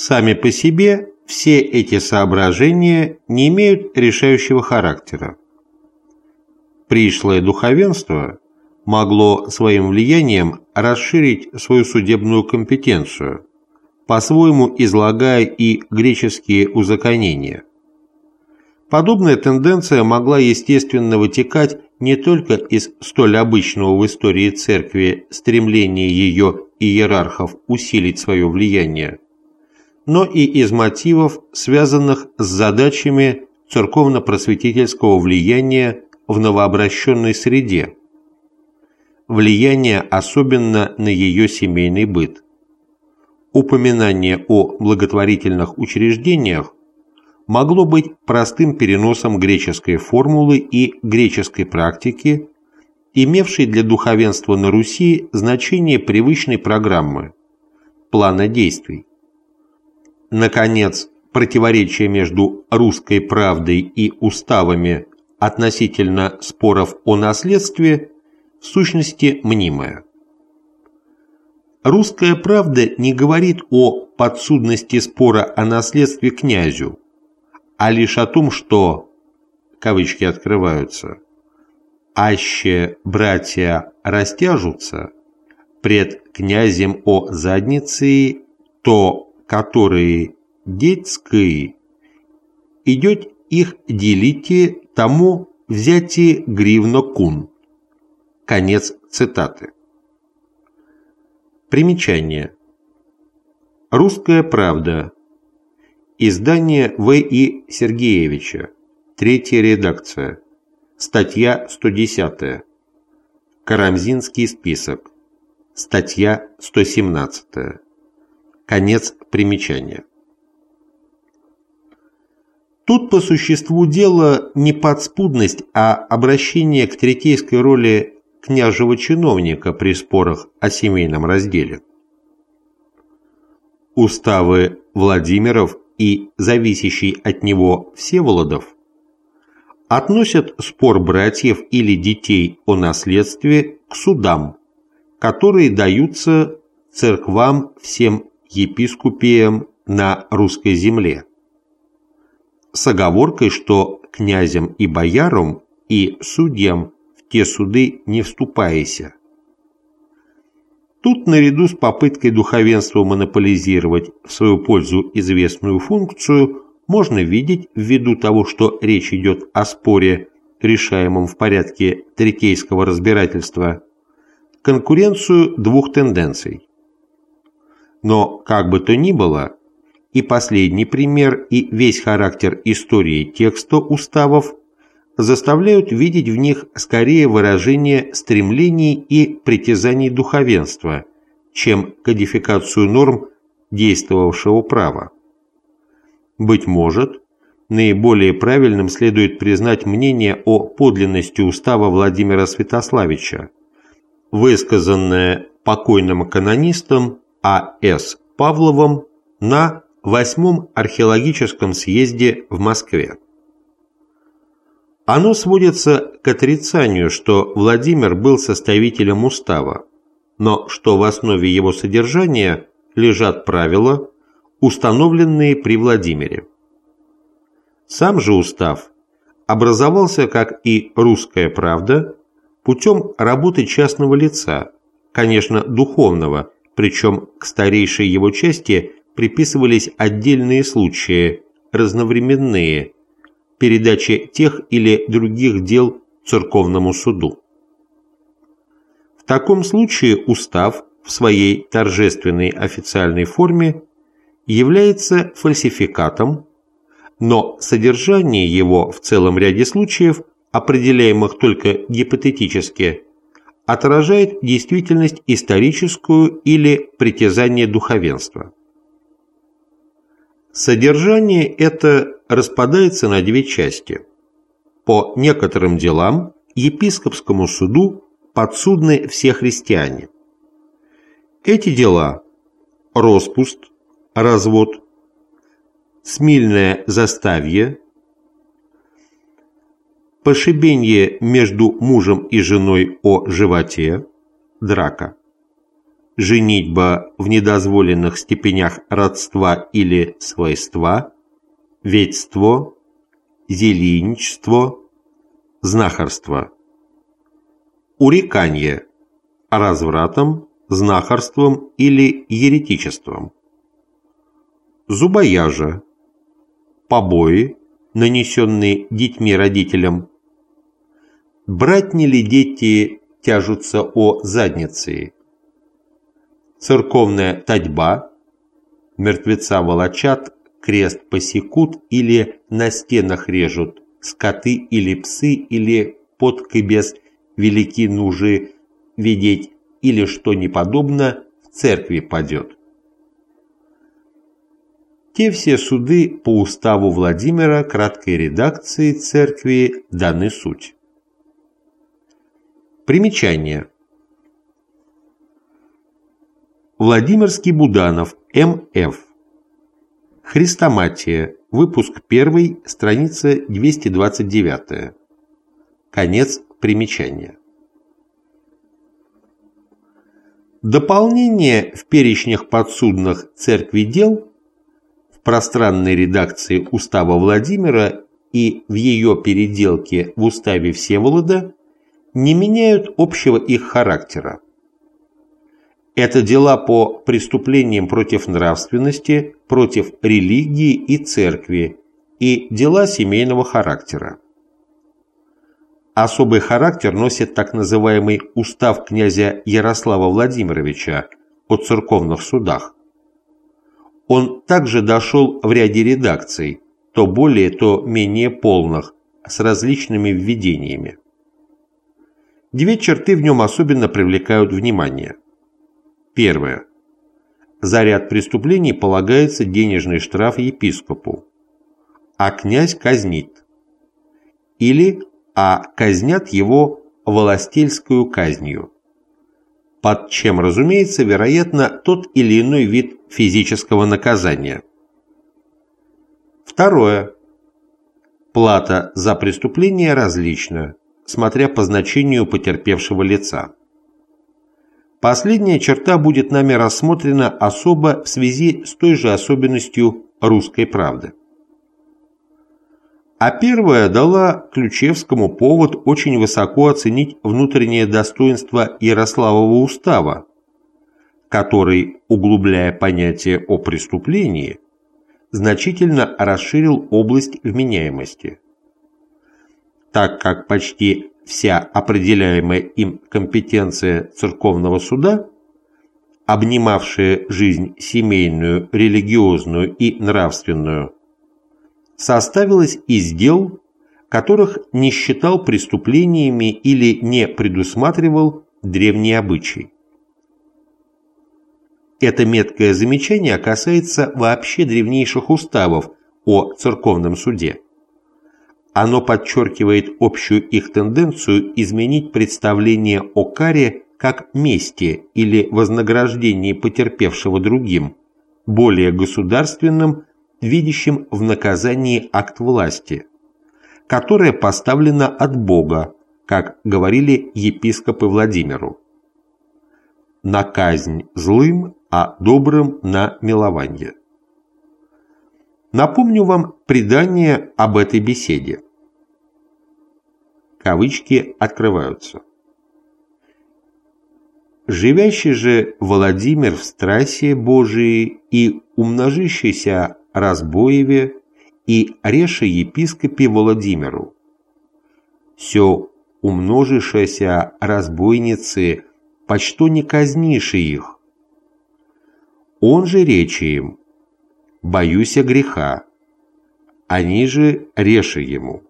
Сами по себе все эти соображения не имеют решающего характера. Пришлое духовенство могло своим влиянием расширить свою судебную компетенцию, по-своему излагая и греческие узаконения. Подобная тенденция могла естественно вытекать не только из столь обычного в истории церкви стремления ее иерархов усилить свое влияние, но и из мотивов, связанных с задачами церковно-просветительского влияния в новообращенной среде, влияние особенно на ее семейный быт. Упоминание о благотворительных учреждениях могло быть простым переносом греческой формулы и греческой практики, имевшей для духовенства на Руси значение привычной программы, плана действий. Наконец, противоречие между русской правдой и уставами относительно споров о наследстве в сущности мнимое. Русская правда не говорит о подсудности спора о наследстве князю, а лишь о том, что, кавычки открываются, «аще братья растяжутся пред князем о заднице, то, которые детские, идет их делите тому взяти гривно кун». Конец цитаты. Примечание. Русская правда. Издание В.И. Сергеевича. Третья редакция. Статья 110. Карамзинский список. Статья 117. Конец примечания. Тут по существу дела не подспудность, а обращение к третейской роли княжего чиновника при спорах о семейном разделе. Уставы Владимиров и зависящий от него Всеволодов относят спор братьев или детей о наследстве к судам, которые даются церквам всем епископиям на русской земле, с оговоркой, что князям и боярам и судьям в те суды не вступайся. Тут наряду с попыткой духовенства монополизировать в свою пользу известную функцию можно видеть, ввиду того, что речь идет о споре, решаемом в порядке трикейского разбирательства, конкуренцию двух тенденций. Но, как бы то ни было, и последний пример, и весь характер истории текста уставов заставляют видеть в них скорее выражение стремлений и притязаний духовенства, чем кодификацию норм действовавшего права. Быть может, наиболее правильным следует признать мнение о подлинности устава Владимира Святославича, высказанное покойным канонистом А.С. Павловым на Восьмом археологическом съезде в Москве. Оно сводится к отрицанию, что Владимир был составителем устава, но что в основе его содержания лежат правила, установленные при Владимире. Сам же устав образовался, как и «Русская правда», путем работы частного лица, конечно, духовного, причем к старейшей его части приписывались отдельные случаи, разновременные, передачи тех или других дел церковному суду. В таком случае устав в своей торжественной официальной форме является фальсификатом, но содержание его в целом ряде случаев, определяемых только гипотетически, отражает действительность историческую или притязание духовенства. Содержание это распадается на две части. По некоторым делам епископскому суду подсудны все христиане. Эти дела – распуст, развод, смильное заставье, пошибение между мужем и женой о животе, драка, женитьба в недозволенных степенях родства или свойства, ведьство, зелиничество, знахарство. Урекание развратом, знахарством или еретичеством. Зубояжа, побои, нанесенные детьми родителям. Брать не ли дети тяжутся о заднице? Церковная татьба, мертвеца волочат, крест посекут или на стенах режут, скоты или псы или подкой без велики нужи видеть или что не подобно в церкви падет. Те все суды по уставу Владимира краткой редакции церкви даны суть. Примечание. Владимирский Буданов, М.Ф. Христоматия, выпуск 1, страница 229. Конец примечания. Дополнение в перечнях подсудных церкви дел в пространной редакции Устава Владимира и в ее переделке в Уставе Всеволода не меняют общего их характера. Это дела по преступлениям против нравственности, против религии и церкви и дела семейного характера. Особый характер носит так называемый устав князя Ярослава Владимировича о церковных судах. Он также дошел в ряде редакций, то более, то менее полных, с различными введениями. Две черты в нем особенно привлекают внимание. Первое. За ряд преступлений полагается денежный штраф епископу, а князь казнит. Или а казнят его властельскую казнью, под чем, разумеется, вероятно, тот или иной вид физического наказания. Второе. Плата за преступление различна, смотря по значению потерпевшего лица. Последняя черта будет нами рассмотрена особо в связи с той же особенностью русской правды а первая дала Ключевскому повод очень высоко оценить внутреннее достоинство Ярославова устава, который, углубляя понятие о преступлении, значительно расширил область вменяемости. Так как почти вся определяемая им компетенция церковного суда, обнимавшая жизнь семейную, религиозную и нравственную, составилась из дел, которых не считал преступлениями или не предусматривал древний обычай. Это меткое замечание касается вообще древнейших уставов о церковном суде. Оно подчеркивает общую их тенденцию изменить представление о каре как мести или вознаграждении потерпевшего другим, более государственным видящим в наказании акт власти, которое поставлено от Бога, как говорили епископы Владимиру. На казнь злым, а добрым на милование. Напомню вам предание об этой беседе. Кавычки открываются. Живящий же Владимир в страсе Божией и умножищийся Разбоеве и реше епископе Владимиру. Все умножившееся разбойницы, почто не казниши их. Он же речи им, боюся греха, они же реши ему.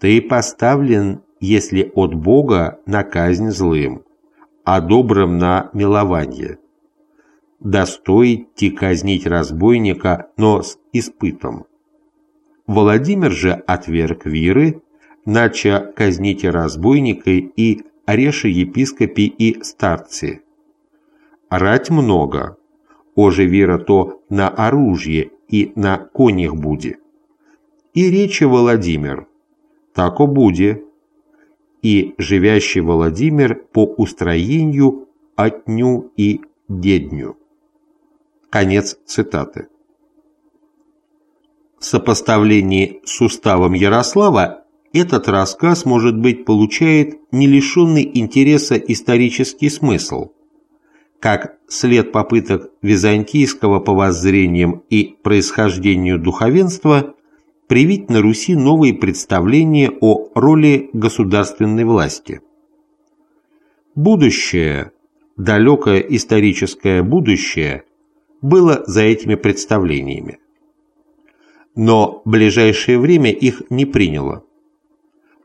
Ты поставлен, если от Бога, на казнь злым, а добрым на милование достоит ти казнить разбойника, но с испытом. Владимир же отверг виры, нача казните разбойника и ореши епископи и старцы. Рать много, оже вера то на оружие и на конях буде. И речи Владимир, тако буде. И живящий Владимир по устроению отню и дедню. Конец цитаты. В сопоставлении с уставом Ярослава этот рассказ, может быть, получает не лишенный интереса исторический смысл, как след попыток византийского по воззрениям и происхождению духовенства привить на Руси новые представления о роли государственной власти. Будущее, далекое историческое будущее, было за этими представлениями. Но ближайшее время их не приняло.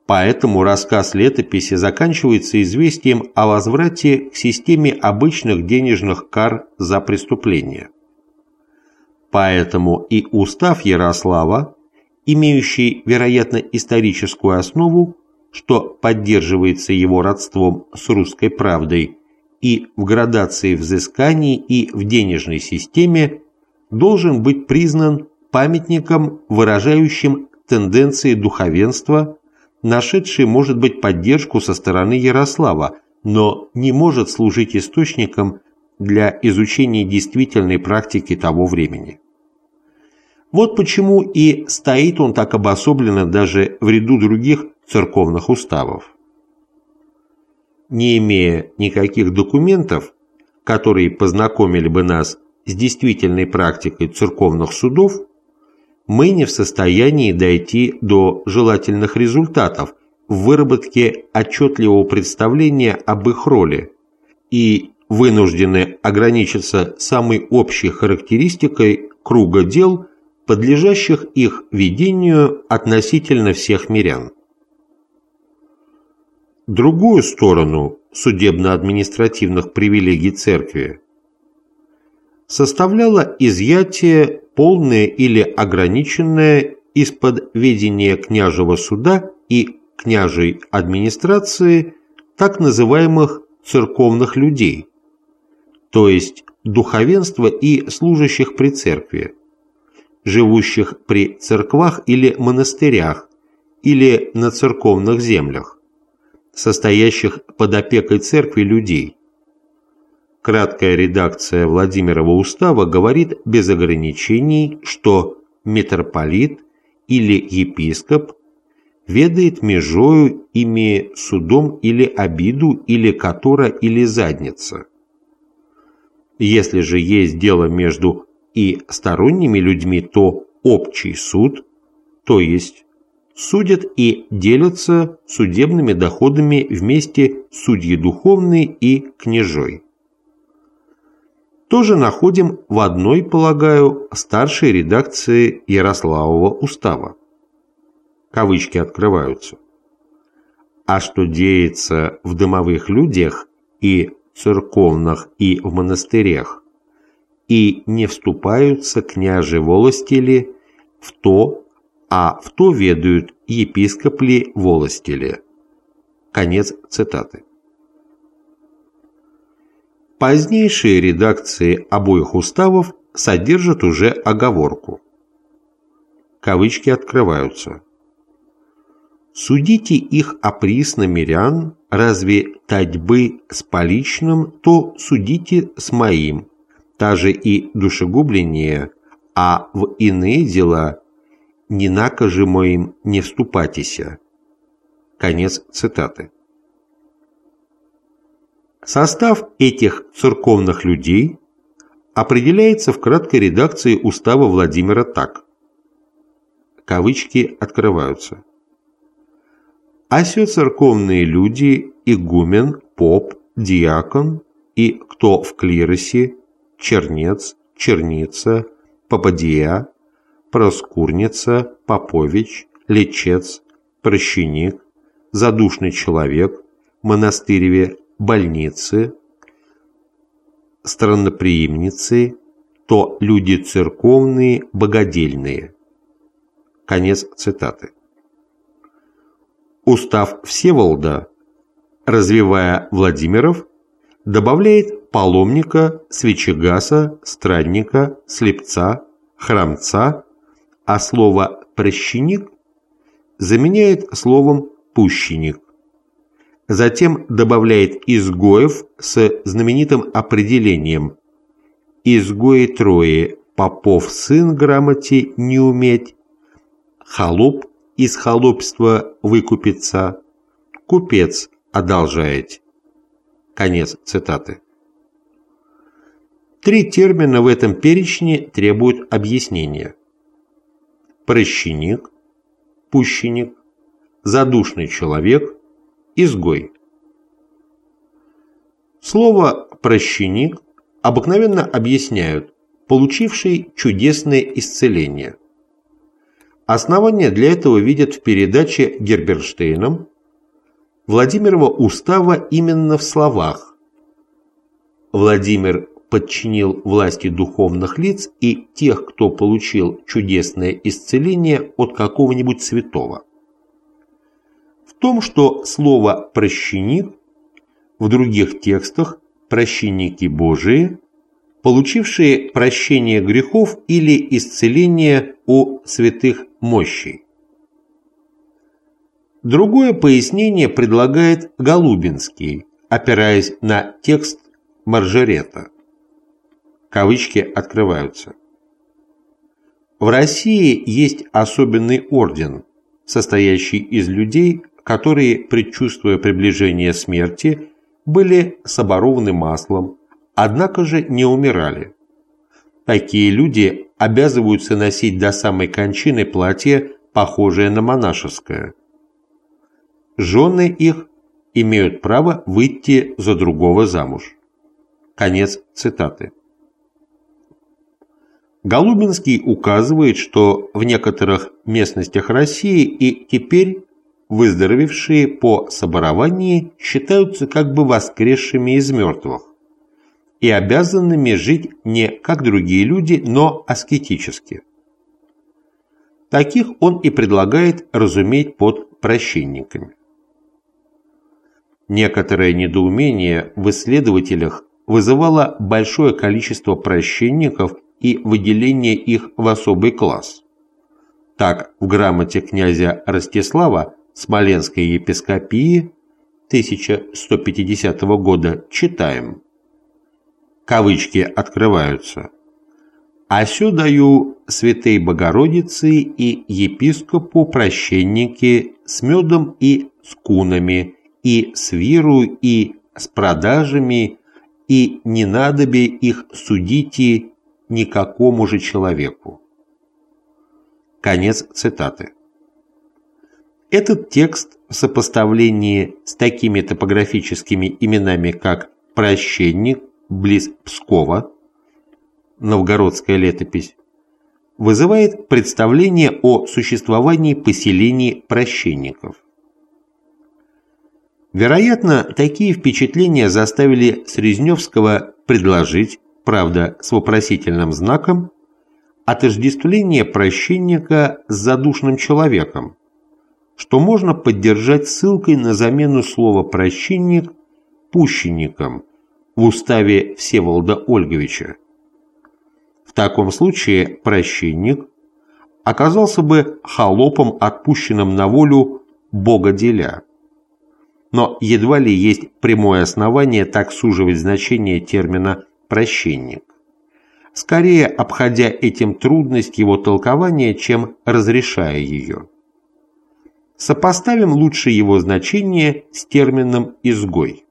Поэтому рассказ летописи заканчивается известием о возврате к системе обычных денежных кар за преступление. Поэтому и устав Ярослава, имеющий, вероятно, историческую основу, что поддерживается его родством с русской правдой, и в градации взысканий и в денежной системе, должен быть признан памятником, выражающим тенденции духовенства нашедший, может быть, поддержку со стороны Ярослава, но не может служить источником для изучения действительной практики того времени. Вот почему и стоит он так обособленно даже в ряду других церковных уставов. Не имея никаких документов, которые познакомили бы нас с действительной практикой церковных судов, мы не в состоянии дойти до желательных результатов в выработке отчетливого представления об их роли и вынуждены ограничиться самой общей характеристикой круга дел, подлежащих их ведению относительно всех мирян. Другую сторону судебно-административных привилегий церкви составляло изъятие полное или ограниченное из-под ведения княжего суда и княжей администрации так называемых церковных людей, то есть духовенства и служащих при церкви, живущих при церквах или монастырях или на церковных землях, состоящих под опекой церкви людей – Краткая редакция Владимирова устава говорит без ограничений, что митрополит или епископ ведает межою ими судом или обиду, или котора, или задница. Если же есть дело между и сторонними людьми, то общий суд, то есть судят и делятся судебными доходами вместе судьи духовные и княжой тоже находим в одной, полагаю, старшей редакции Ярославова устава. Кавычки открываются. А что деется в домовых людях и церковных и в монастырях, и не вступаются княжи волостели в то, а в то ведают епископли волостели. Конец цитаты. Позднейшие редакции обоих уставов содержат уже оговорку. Кавычки открываются. «Судите их оприсно мирян, разве татьбы с поличным, то судите с моим, та же и душегубление, а в иные дела не накажи моим не вступатися». Конец цитаты. Состав этих церковных людей определяется в краткой редакции устава Владимира так. Кавычки открываются. А все церковные люди, игумен, поп, диакон и кто в клиросе, чернец, черница, попадия, проскурница, попович, лечец, прощеник, задушный человек, монастыреве больницы, странноприимницы, то люди церковные, богодельные. Конец цитаты. Устав Всеволода, развивая Владимиров, добавляет паломника, свечегаса, странника, слепца, храмца, а слово «прощеник» заменяет словом «пущеник» Затем добавляет изгоев с знаменитым определением «изгои трое, попов сын грамоте не уметь, холоп из холопства выкупится, купец одолжает». Конец цитаты. Три термина в этом перечне требуют объяснения. Прощеник, пущеник, задушный человек, изгой. Слово «прощеник» обыкновенно объясняют получивший чудесное исцеление. Основание для этого видят в передаче Герберштейном Владимирова устава именно в словах. Владимир подчинил власти духовных лиц и тех, кто получил чудесное исцеление от какого-нибудь святого. В том, что слово «прощеник» в других текстах «прощенники Божии», получившие прощение грехов или исцеление у святых мощей. Другое пояснение предлагает Голубинский, опираясь на текст Маржерета кавычки открываются. В России есть особенный орден, состоящий из людей, которые, предчувствуя приближение смерти, были соборованы маслом, однако же не умирали. Такие люди обязываются носить до самой кончины платье, похожее на монашеское. Жены их имеют право выйти за другого замуж. Конец цитаты. Голубинский указывает, что в некоторых местностях России и теперь выздоровевшие по соборовании считаются как бы воскресшими из мертвых и обязанными жить не как другие люди, но аскетически. Таких он и предлагает разуметь под прощенниками. Некоторое недоумение в исследователях вызывало большое количество прощенников и выделение их в особый класс. Так, в грамоте князя Ростислава Смоленской епископии 1150 года читаем. Кавычки открываются. «Асю даю святой Богородице и епископу прощенники с медом и с кунами, и с виру, и с продажами, и не надобе их судите никакому же человеку. Конец цитаты. Этот текст в сопоставлении с такими топографическими именами, как «Прощенник» близ Пскова, новгородская летопись, вызывает представление о существовании поселений прощенников. Вероятно, такие впечатления заставили Срезневского предложить правда с вопросительным знаком, отождествление прощенника с задушным человеком, что можно поддержать ссылкой на замену слова «прощенник» пущенником в уставе Всеволода Ольговича. В таком случае прощенник оказался бы холопом, отпущенным на волю богоделя. Но едва ли есть прямое основание так суживать значение термина прощенник. Скорее обходя этим трудность его толкования, чем разрешая ее. Сопоставим лучше его значение с термином «изгой».